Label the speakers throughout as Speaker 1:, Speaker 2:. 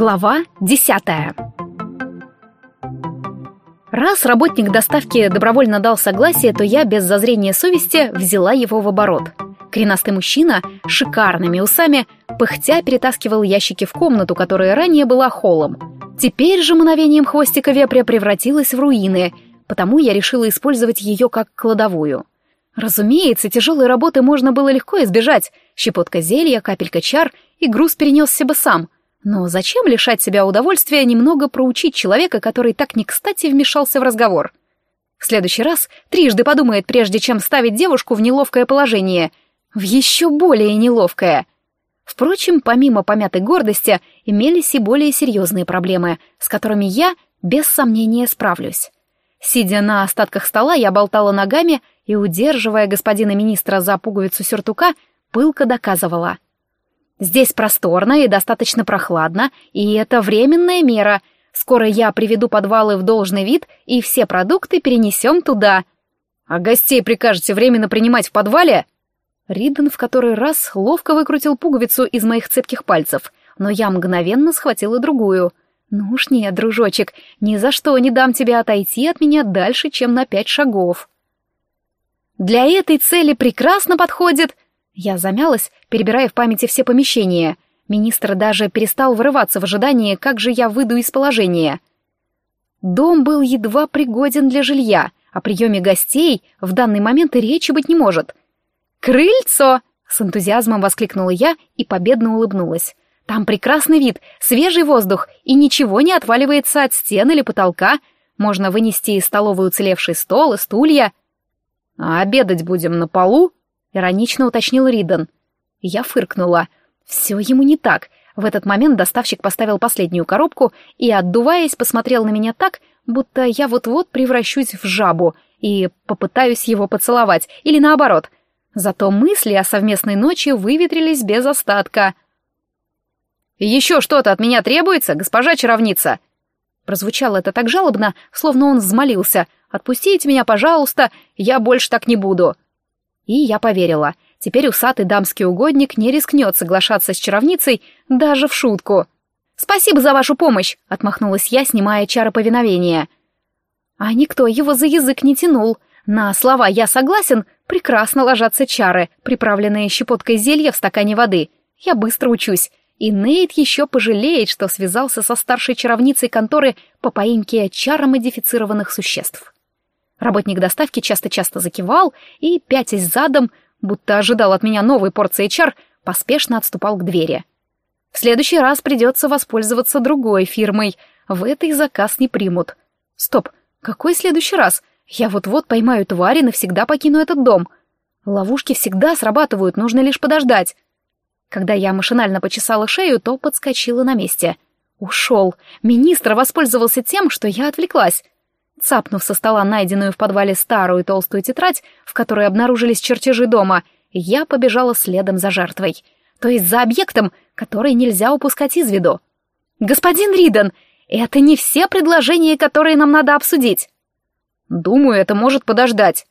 Speaker 1: Глава десятая Раз работник доставки добровольно дал согласие, то я без зазрения совести взяла его в оборот. Коренастый мужчина с шикарными усами пыхтя перетаскивал ящики в комнату, которая ранее была холлом. Теперь же мановением хвостика вепря превратилась в руины, потому я решила использовать ее как кладовую. Разумеется, тяжелой работы можно было легко избежать. Щепотка зелья, капелька чар, и груз перенесся бы сам. Но зачем лишать себя удовольствия немного проучить человека, который так не кстати вмешался в разговор? В следующий раз трижды подумает, прежде чем ставить девушку в неловкое положение. В еще более неловкое. Впрочем, помимо помятой гордости, имелись и более серьезные проблемы, с которыми я, без сомнения, справлюсь. Сидя на остатках стола, я болтала ногами и, удерживая господина министра за пуговицу сюртука, пылко доказывала. «Здесь просторно и достаточно прохладно, и это временная мера. Скоро я приведу подвалы в должный вид, и все продукты перенесем туда». «А гостей прикажете временно принимать в подвале?» Риден в который раз ловко выкрутил пуговицу из моих цепких пальцев, но я мгновенно схватила другую. «Ну уж нет, дружочек, ни за что не дам тебе отойти от меня дальше, чем на пять шагов». Для этой цели прекрасно подходит...» Я замялась, перебирая в памяти все помещения. Министр даже перестал вырываться в ожидании, как же я выйду из положения. Дом был едва пригоден для жилья, о приеме гостей в данный момент и речи быть не может. «Крыльцо!» — с энтузиазмом воскликнула я и победно улыбнулась. «Там прекрасный вид, свежий воздух, и ничего не отваливается от стен или потолка. Можно вынести из столовой уцелевший стол и стулья». «А обедать будем на полу?» — иронично уточнил Риден. Я фыркнула. Все ему не так. В этот момент доставщик поставил последнюю коробку и, отдуваясь, посмотрел на меня так, будто я вот-вот превращусь в жабу и попытаюсь его поцеловать, или наоборот. Зато мысли о совместной ночи выветрились без остатка. «Еще что-то от меня требуется, госпожа чаровница?» Прозвучало это так жалобно, словно он взмолился — Отпустите меня, пожалуйста, я больше так не буду». И я поверила. Теперь усатый дамский угодник не рискнет соглашаться с чаровницей даже в шутку. «Спасибо за вашу помощь», — отмахнулась я, снимая чары повиновения. А никто его за язык не тянул. На слова «я согласен» прекрасно ложатся чары, приправленные щепоткой зелья в стакане воды. Я быстро учусь. И Нейт еще пожалеет, что связался со старшей чаровницей конторы по поимке чаромодифицированных существ. Работник доставки часто-часто закивал и, пятясь задом, будто ожидал от меня новой порции чар, поспешно отступал к двери. В следующий раз придется воспользоваться другой фирмой. В этой заказ не примут. Стоп, какой следующий раз? Я вот-вот поймаю тварь и навсегда покину этот дом. Ловушки всегда срабатывают, нужно лишь подождать. Когда я машинально почесала шею, то подскочила на месте. Ушел. Министр воспользовался тем, что я отвлеклась. Цапнув со стола найденную в подвале старую толстую тетрадь, в которой обнаружились чертежи дома, я побежала следом за жертвой. То есть за объектом, который нельзя упускать из виду. «Господин Риден, это не все предложения, которые нам надо обсудить». «Думаю, это может подождать».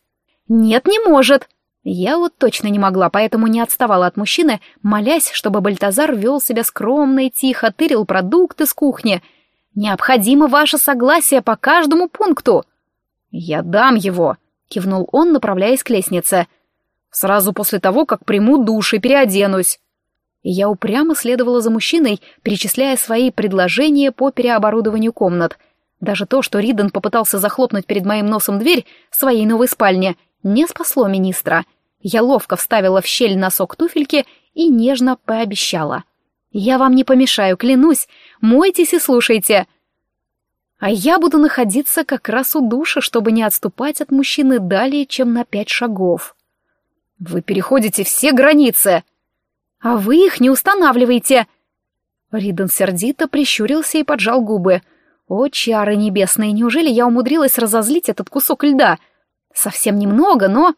Speaker 1: «Нет, не может». Я вот точно не могла, поэтому не отставала от мужчины, молясь, чтобы Бальтазар вел себя скромно и тихо, тырил продукты с кухни — Необходимо ваше согласие по каждому пункту. Я дам его, кивнул он, направляясь к лестнице. Сразу после того, как приму душ и переоденусь. И я упрямо следовала за мужчиной, перечисляя свои предложения по переоборудованию комнат. Даже то, что Риден попытался захлопнуть перед моим носом дверь своей новой спальни, не спасло министра. Я ловко вставила в щель носок туфельки и нежно пообещала. Я вам не помешаю, клянусь. Мойтесь и слушайте. А я буду находиться как раз у душа, чтобы не отступать от мужчины далее, чем на пять шагов. Вы переходите все границы. А вы их не устанавливаете. Риден сердито прищурился и поджал губы. О, чары небесные, неужели я умудрилась разозлить этот кусок льда? Совсем немного, но...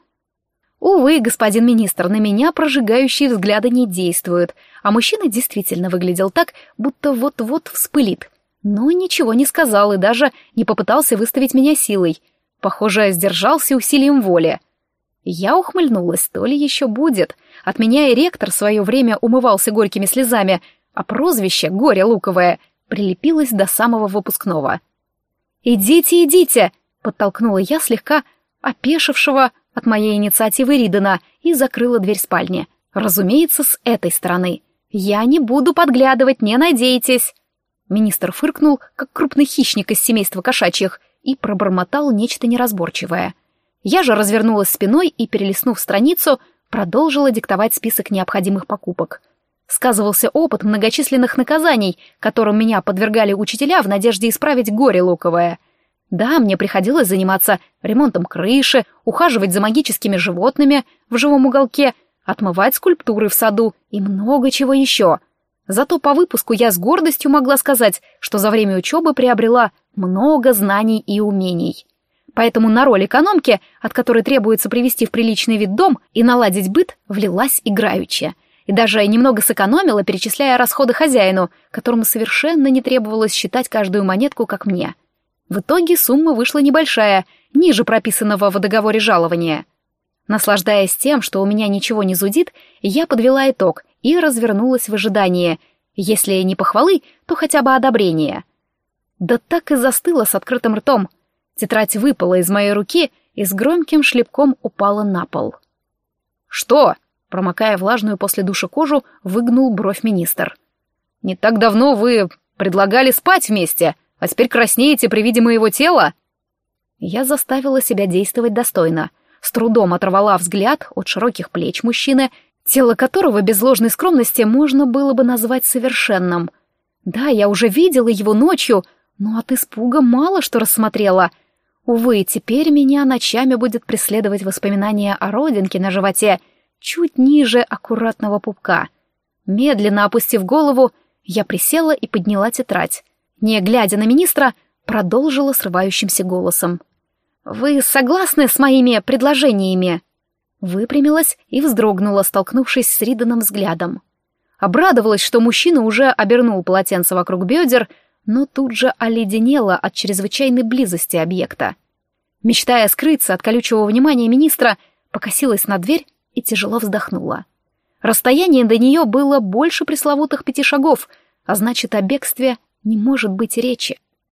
Speaker 1: Увы, господин министр, на меня прожигающие взгляды не действуют, а мужчина действительно выглядел так, будто вот-вот вспылит. Но ничего не сказал и даже не попытался выставить меня силой. Похоже, сдержался усилием воли. Я ухмыльнулась, то ли еще будет. От меня и ректор в свое время умывался горькими слезами, а прозвище «Горе луковое» прилепилась до самого выпускного. «Идите, идите!» — подтолкнула я слегка опешившего от моей инициативы Ридена и закрыла дверь спальни. Разумеется, с этой стороны. «Я не буду подглядывать, не надейтесь!» Министр фыркнул, как крупный хищник из семейства кошачьих, и пробормотал нечто неразборчивое. Я же развернулась спиной и, перелистнув страницу, продолжила диктовать список необходимых покупок. Сказывался опыт многочисленных наказаний, которым меня подвергали учителя в надежде исправить горе луковое. Да, мне приходилось заниматься ремонтом крыши, ухаживать за магическими животными в живом уголке, отмывать скульптуры в саду и много чего еще — Зато по выпуску я с гордостью могла сказать, что за время учебы приобрела много знаний и умений. Поэтому на роль экономки, от которой требуется привести в приличный вид дом и наладить быт, влилась играючи. И даже немного сэкономила, перечисляя расходы хозяину, которому совершенно не требовалось считать каждую монетку, как мне. В итоге сумма вышла небольшая, ниже прописанного в договоре жалования. Наслаждаясь тем, что у меня ничего не зудит, я подвела итог и развернулась в ожидании, если не похвалы, то хотя бы одобрения. Да так и застыла с открытым ртом. Тетрадь выпала из моей руки и с громким шлепком упала на пол. «Что?» — промокая влажную после душа кожу, выгнул бровь министр. «Не так давно вы предлагали спать вместе, а теперь краснеете при виде моего тела?» Я заставила себя действовать достойно, с трудом оторвала взгляд от широких плеч мужчины тело которого без ложной скромности можно было бы назвать совершенным. Да, я уже видела его ночью, но от испуга мало что рассмотрела. Увы, теперь меня ночами будет преследовать воспоминание о родинке на животе, чуть ниже аккуратного пупка. Медленно опустив голову, я присела и подняла тетрадь. Не глядя на министра, продолжила срывающимся голосом. «Вы согласны с моими предложениями?» Выпрямилась и вздрогнула, столкнувшись с Риданом взглядом. Обрадовалась, что мужчина уже обернул полотенце вокруг бедер, но тут же оледенела от чрезвычайной близости объекта. Мечтая скрыться от колючего внимания министра, покосилась на дверь и тяжело вздохнула. Расстояние до нее было больше пресловутых пяти шагов, а значит, о бегстве не может быть речи.